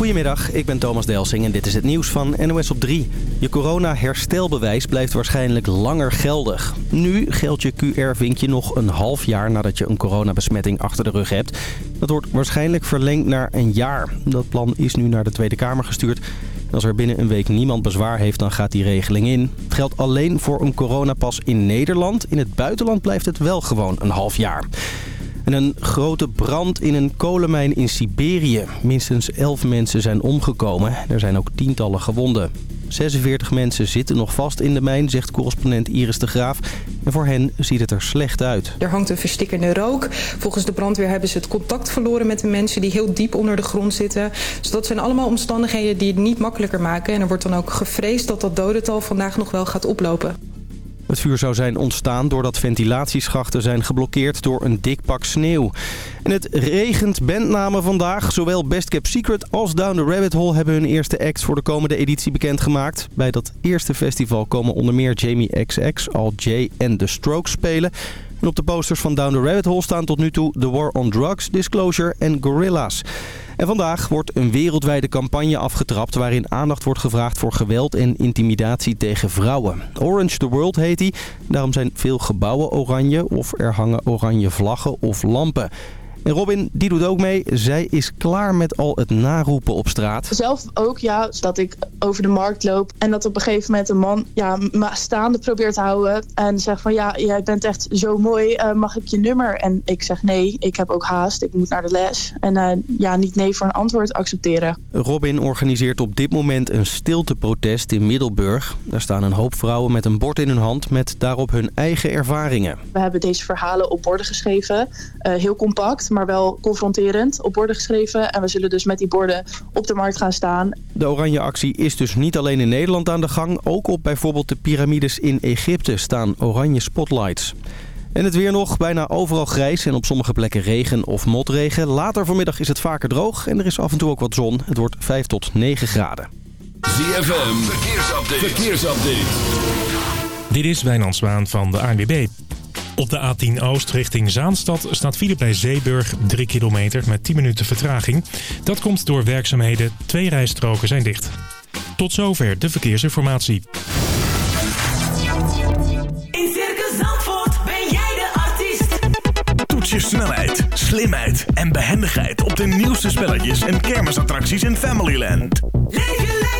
Goedemiddag, ik ben Thomas Delsing en dit is het nieuws van NOS op 3. Je corona-herstelbewijs blijft waarschijnlijk langer geldig. Nu geldt je QR-vinkje nog een half jaar nadat je een coronabesmetting achter de rug hebt. Dat wordt waarschijnlijk verlengd naar een jaar. Dat plan is nu naar de Tweede Kamer gestuurd. Als er binnen een week niemand bezwaar heeft, dan gaat die regeling in. Het geldt alleen voor een coronapas in Nederland. In het buitenland blijft het wel gewoon een half jaar. En een grote brand in een kolenmijn in Siberië. Minstens 11 mensen zijn omgekomen. Er zijn ook tientallen gewonden. 46 mensen zitten nog vast in de mijn, zegt correspondent Iris de Graaf. En voor hen ziet het er slecht uit. Er hangt een verstikkende rook. Volgens de brandweer hebben ze het contact verloren met de mensen die heel diep onder de grond zitten. Dus dat zijn allemaal omstandigheden die het niet makkelijker maken. En er wordt dan ook gevreesd dat dat dodental vandaag nog wel gaat oplopen. Het vuur zou zijn ontstaan doordat ventilatieschachten zijn geblokkeerd door een dik pak sneeuw. En het regent bandnamen vandaag. Zowel Best Kept Secret als Down the Rabbit Hole hebben hun eerste act voor de komende editie bekendgemaakt. Bij dat eerste festival komen onder meer Jamie XX, Al J en The Strokes spelen. En op de posters van Down the Rabbit Hole staan tot nu toe The War on Drugs, Disclosure en Gorilla's. En vandaag wordt een wereldwijde campagne afgetrapt waarin aandacht wordt gevraagd voor geweld en intimidatie tegen vrouwen. Orange the World heet die. Daarom zijn veel gebouwen oranje of er hangen oranje vlaggen of lampen. En Robin, die doet ook mee. Zij is klaar met al het naroepen op straat. Zelf ook, ja. Dat ik over de markt loop en dat op een gegeven moment een man ja, me staande probeert te houden. En zegt van, ja, jij bent echt zo mooi. Uh, mag ik je nummer? En ik zeg nee, ik heb ook haast. Ik moet naar de les. En uh, ja, niet nee voor een antwoord accepteren. Robin organiseert op dit moment een stilteprotest in Middelburg. Daar staan een hoop vrouwen met een bord in hun hand met daarop hun eigen ervaringen. We hebben deze verhalen op borden geschreven. Uh, heel compact maar wel confronterend op borden geschreven. En we zullen dus met die borden op de markt gaan staan. De Oranje Actie is dus niet alleen in Nederland aan de gang. Ook op bijvoorbeeld de piramides in Egypte staan oranje spotlights. En het weer nog, bijna overal grijs en op sommige plekken regen of motregen. Later vanmiddag is het vaker droog en er is af en toe ook wat zon. Het wordt 5 tot 9 graden. ZFM, verkeersupdate. verkeersupdate. Dit is Wijnand Zwaan van de ANWB. Op de A10 Oost richting Zaanstad staat file bij Zeeburg 3 kilometer met 10 minuten vertraging. Dat komt door werkzaamheden. Twee rijstroken zijn dicht. Tot zover de verkeersinformatie. In Circus Zandvoort ben jij de artiest. Toets je snelheid, slimheid en behendigheid op de nieuwste spelletjes en kermisattracties in Familyland. Leef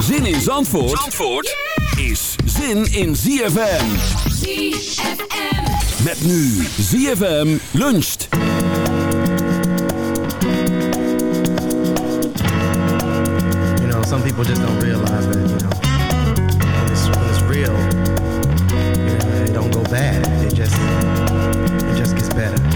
Zin in Zandvoort, Zandvoort is zin in ZFM. ZFM. Met nu ZFM luncht. You know, some people just don't realize that, you know, when it's, when it's real, you know, it don't go bad. It just, it just gets better.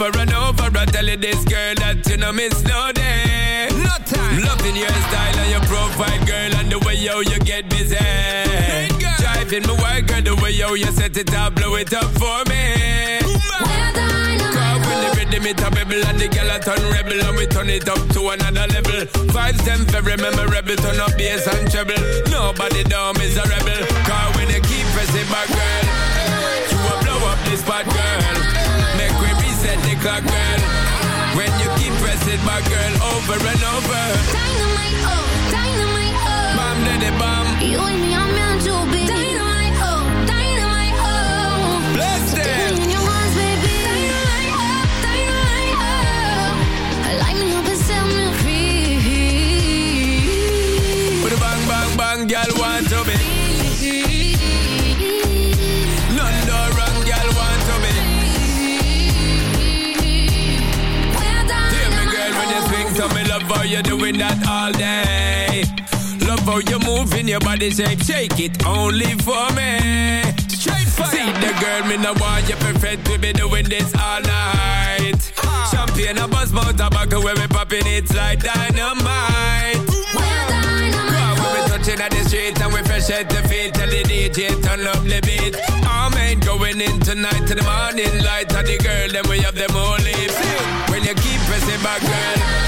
Over and over, I tell you this girl that you know miss no day. No time. Loving your style and your profile, girl, and the way yo you get busy. Driving my work, girl, the way yo you set it up, blow it up for me. Cause when the rhythm it a rebel and the girl a turn rebel and we turn it up to another level. Vibes them very memorable, turn up bass and treble. Nobody down is a rebel. Cause when you keep pressing back, girl, you will blow up this spot, girl. Make we reset the clock, girl. When you keep pressing back, girl, over and over. Dynamite, oh, dynamite, oh. Bam, daddy, bam. You and me are meant to be. Dynamite, oh, dynamite, oh. Bless them. me in your arms, baby. Dynamite, oh, dynamite, oh. Light me up and set me free. With a bang, bang, bang, girl want to be. Doing that all day. Love how you're moving your body shape, shake it only for me. Straight fire. See the girl, me no want you perfect, we be doing this all night. Uh-huh. Champagne, a buzz, mouth, tobacco, when we popping it's like dynamite. Girl, we touching at the street and we fresh at the feet, tell the DJ turn up the beat. All men going in tonight to the morning light, and the girl then we have them all lips. When you keep pressing back, girl,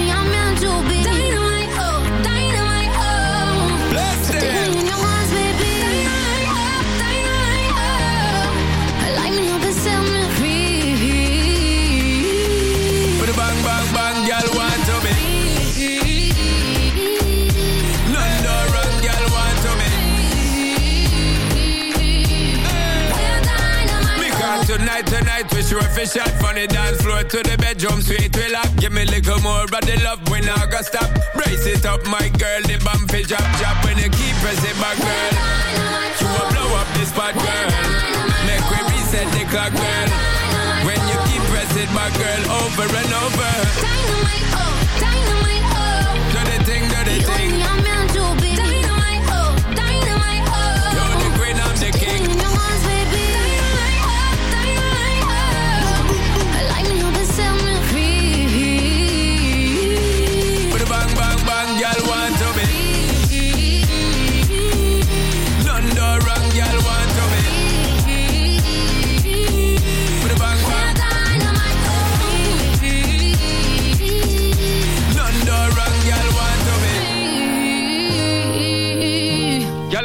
sure from the dance floor to the bedroom sweet we lock. Give me a little more of the love when I go stop. Brace it up, my girl, the bump fi drop, drop when you keep pressing back, girl. You will blow up this spot, girl. Make we reset the clock, girl. When you keep pressing back, girl, over and over. Dynamite, oh, dynamite,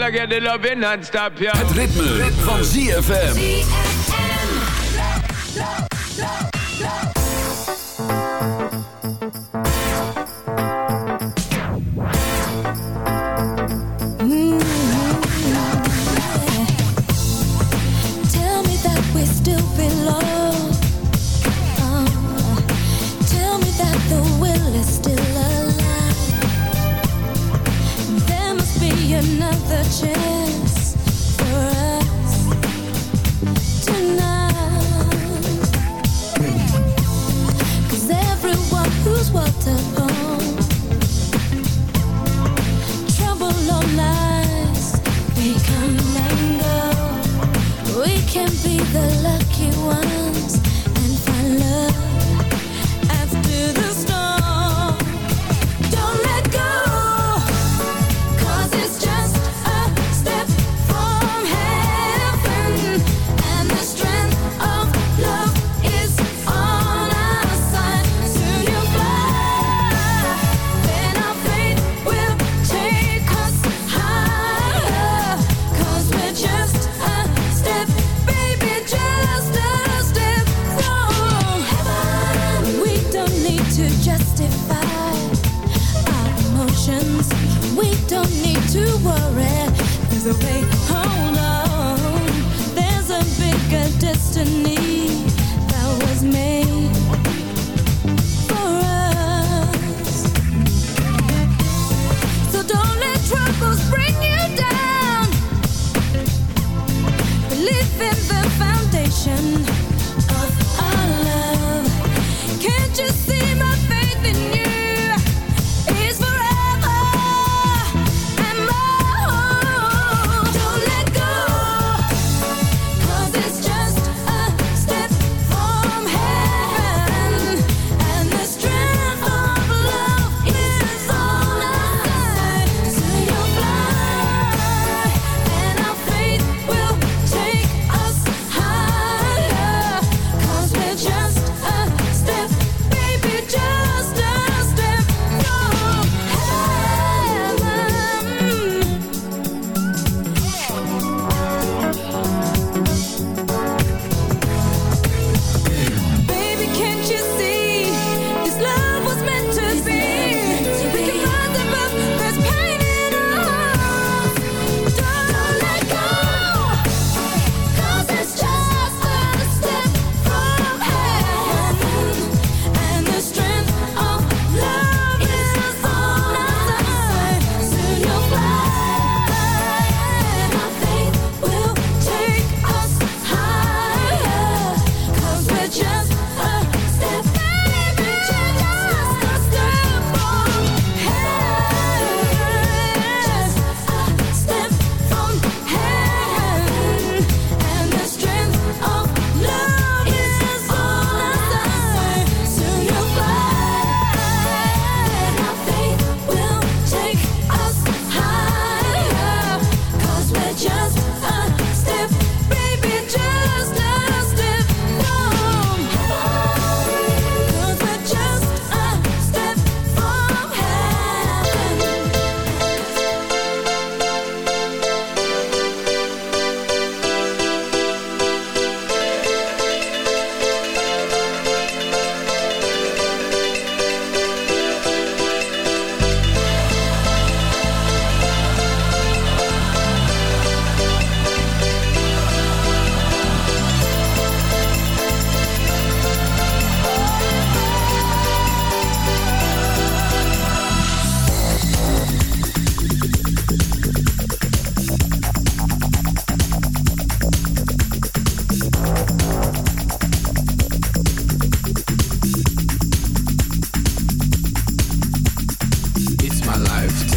I get the loving non-stop. Het ritme, van ZFM.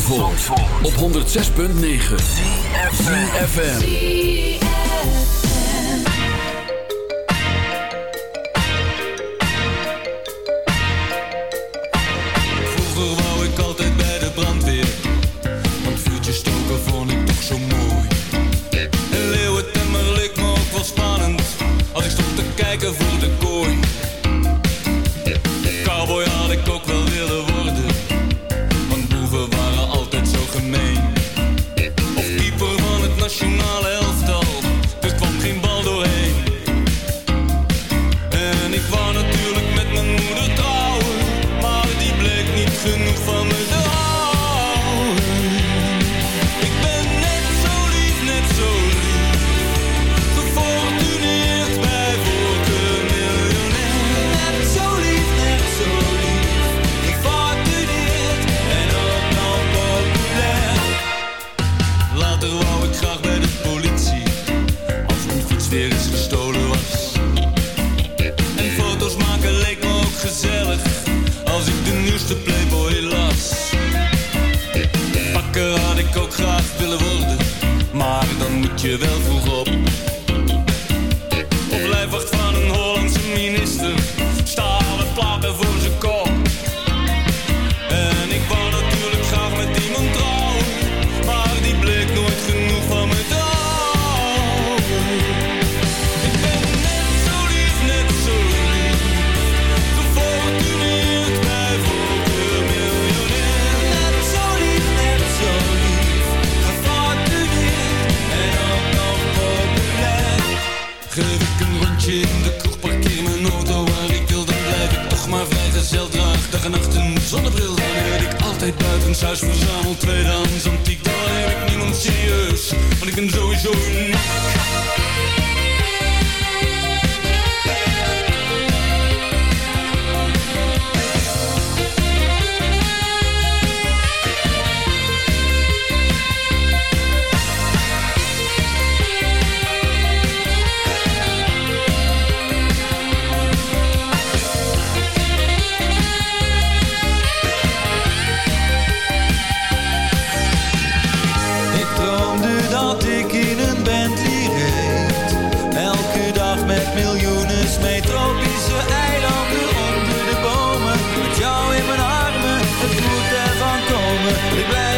Zandvoort, op 106.9 CFFM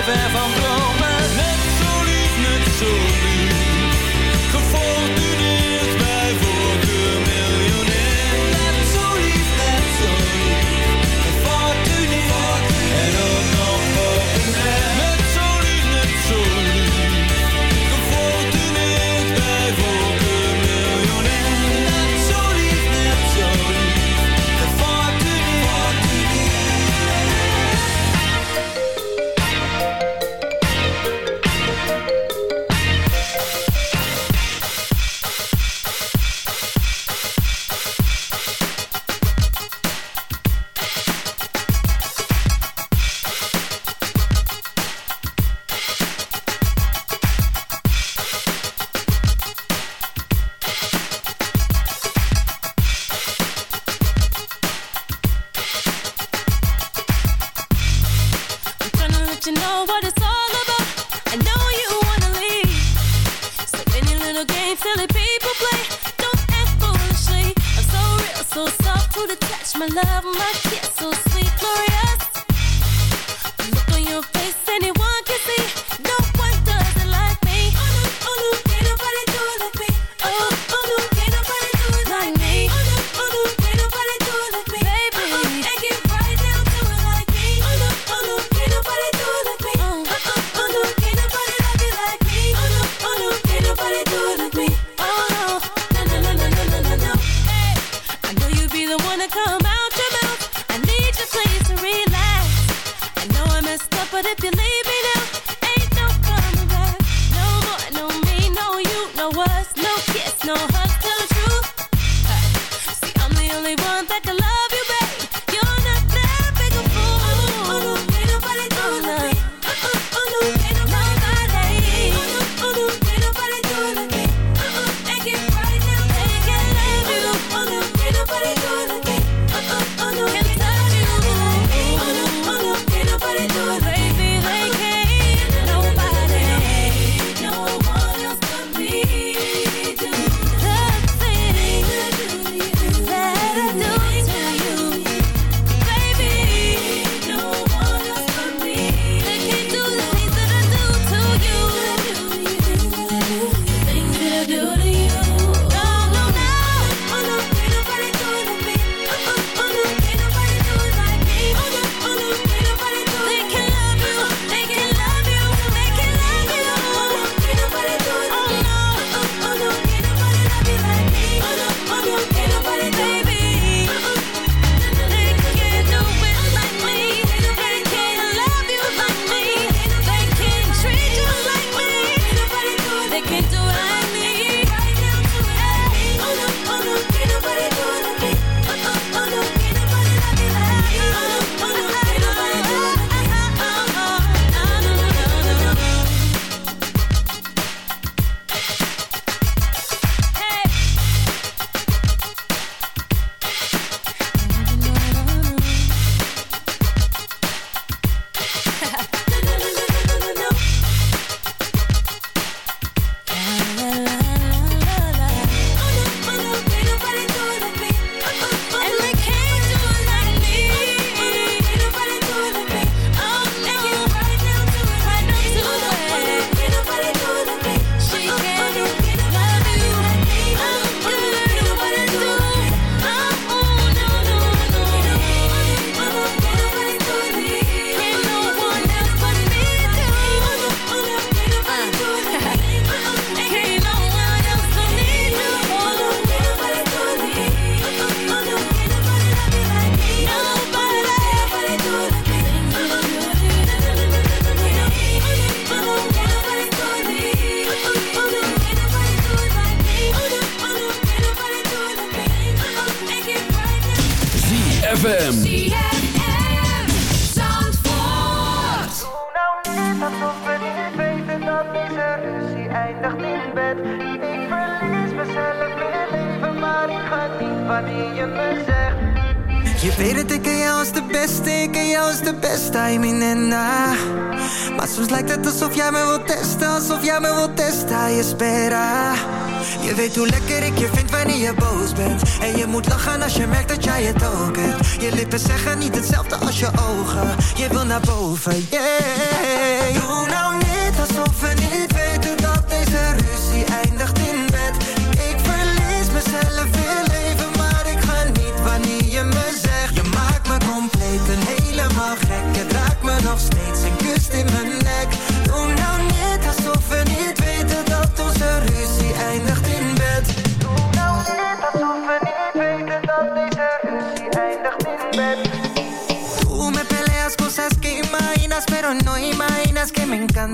ver van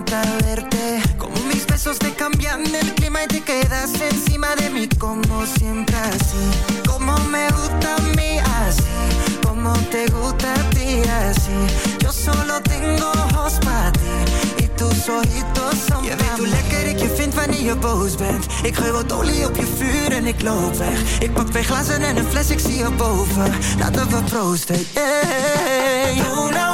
encanta verte. Como mis besos te cambian el clima y te quedas encima de mí como siempre así. Como me gusta a mí así, como te gusta a ti así. Yo solo tengo ojos para ti Y tus ojitos son Je weet hoe lekker ik je vind wanneer je boos bent Ik gooi wat olie op je vuur en ik loop weg Ik pak twee glazen en een fles, ik zie je boven Laten we proosten, yeah. Nou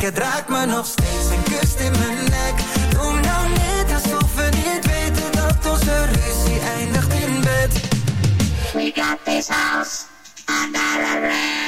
Ik raakt me nog steeds, een kust in mijn nek. Doe nou niet alsof we niet weten dat onze ruzie eindigt in bed. We got this house under the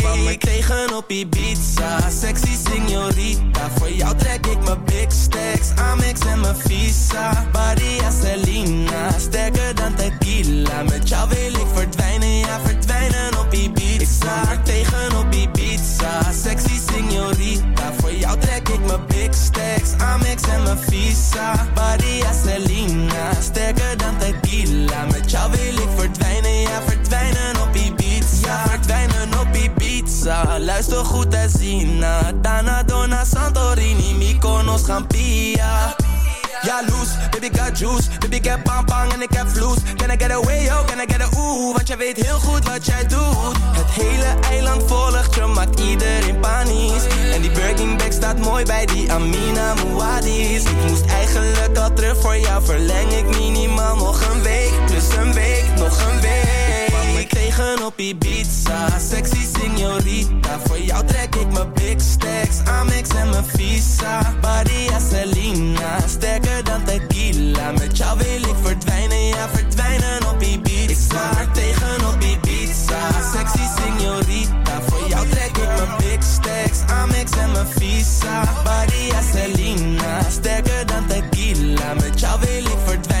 ik tegen op Ibiza. Sexy señorita. voor jou trek ik mijn big stacks. Amex en mijn visa. Body Celina, sterker dan tequila. Met jou wil ik verdwijnen, ja verdwijnen op Ibiza. Ik tegen op Ibiza. Sexy señorita. voor jou trek ik mijn big stacks. Amex en mijn visa. Body Celina, sterker dan tequila. Met jou wil ik verdwijnen, ja verdwijnen op Ibiza heel goed te zien. Na. Dana, Dona, Santorini, Mykonos, Gampia. Ja, loose, baby got juice. Baby ik heb bang en ik heb vloes. Can I get away, yo, can I get a ooh? Want jij weet heel goed wat jij doet. Het hele eiland volgt je, maakt iedereen panisch. En die Birkin bag staat mooi bij die Amina Muadis Ik moest eigenlijk al terug voor jou Verleng ik minimaal nog een week. Plus een week, nog een week Tegen op Ibiza. Sexy signorita Voor jou trek ik mijn big stacks. Amex en mijn visa Badia Selena. Sterker dan tequila Met jou wil ik verdwijnen. Ja, verdwijnen op Ibiza. Ik tegen op Ibiza. Sexy signorita Voor jou trek ik mijn big stacks. Amex en mijn visa Badia Selena. Sterker dan tequila Met jou wil ik verdwijnen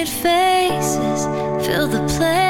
Painted faces fill the places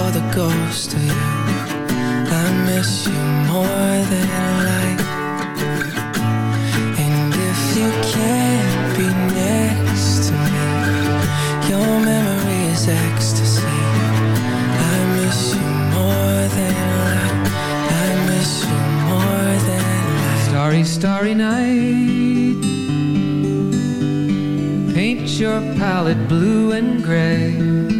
For the ghost of you. I miss you more than life. And if you can't be next to me, your memory is ecstasy. I miss you more than life. I miss you more than life. Starry, starry night. Paint your palette blue and gray.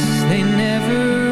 they never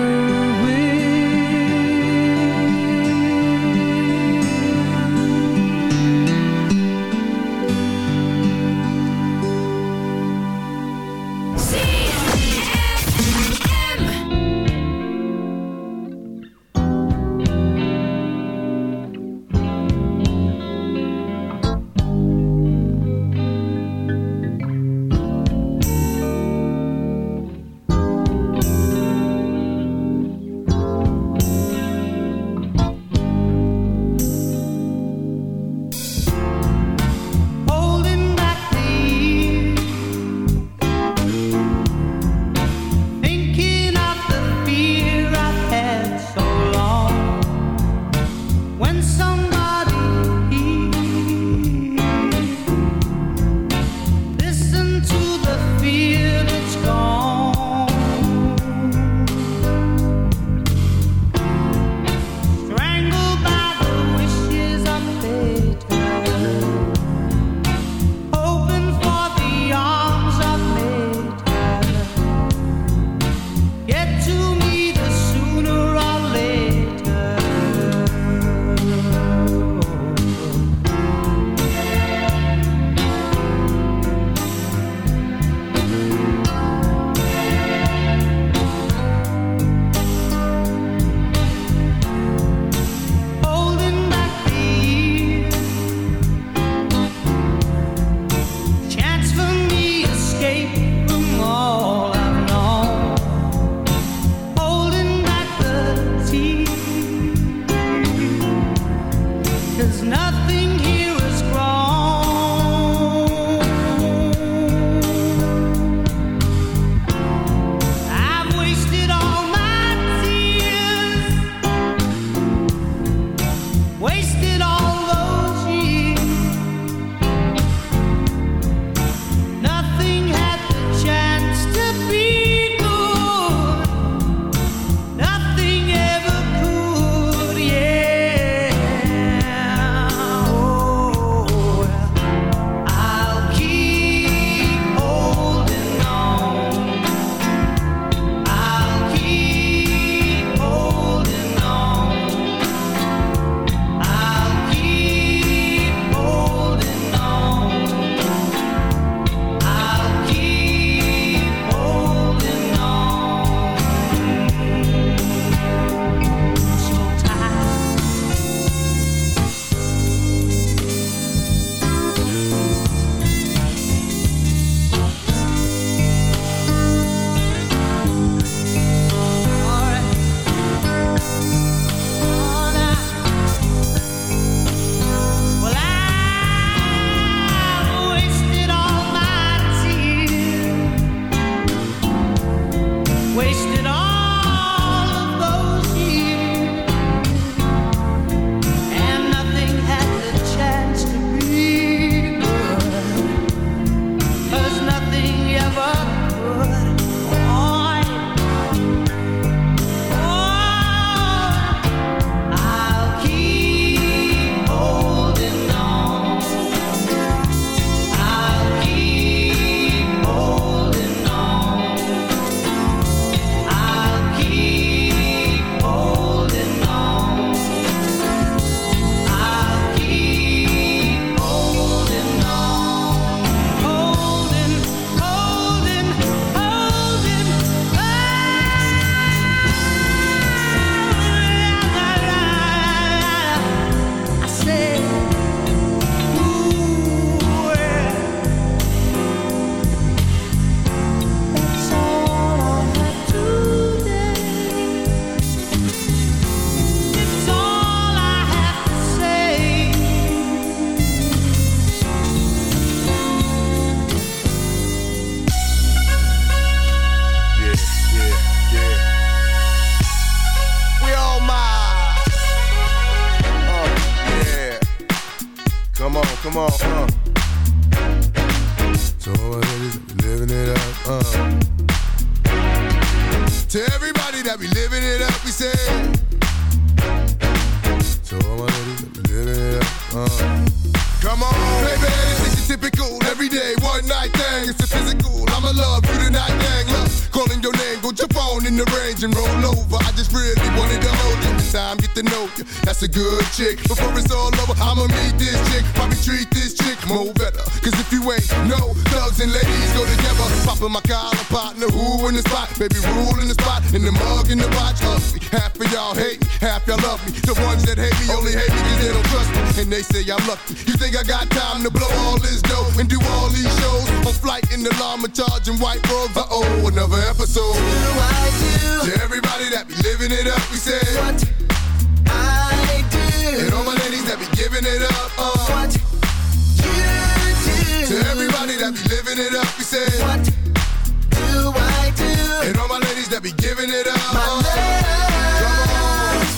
that be giving it up. My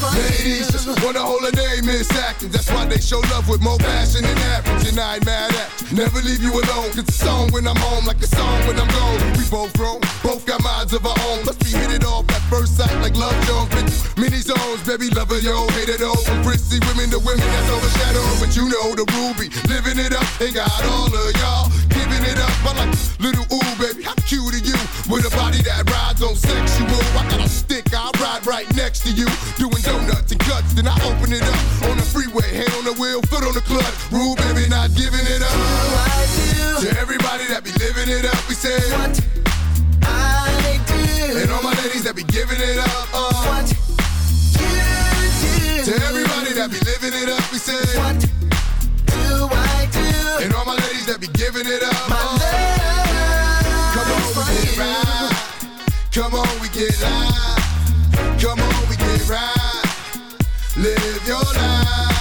on. Ladies just wanna hold a name is acting. They show love with more passion than average. And I ain't mad at. Never leave you alone. Cause it's song when I'm home, like a song when I'm gone. We both grown, both got minds of our own. Must be hit it off at first sight like love. Been through many zones, baby, lover, yo, hate it all. From prissy women to women that's overshadowed. But you know the ruby, living it up. Ain't got all of y'all giving it up. I like little ooh, baby, how cute are you? With a body that rides on sexual. I got a stick, I'll ride right next to you. Doing donuts and cuts, then I open it up. On the freeway, hand on the wheel, foot on the clutch. Rule, baby, not giving it up. To everybody that be living it up, we say. What I do. And all my ladies that be giving it up. Uh. What you do. To everybody that be living it up, we say. What do I do? And all my ladies that be giving it up. My uh. Come on, we get right. Come on, we get live. Come on, we get right. Live your life.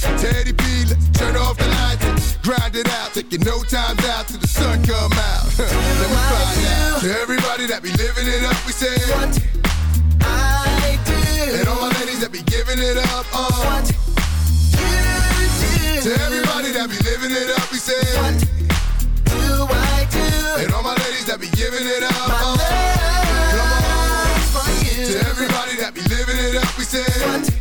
Teddy P. Let's turn off the lights and grind it out. Taking no time out till the sun come out. Let me find out. To everybody that be living it up, we say what I do. And all my ladies that be giving it up, uh. What you do. To everybody that be living it up, we say what do I do? And all my ladies that be giving it up, uh. Come on. To everybody that be living it up, we say what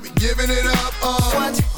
be giving it up, uh. What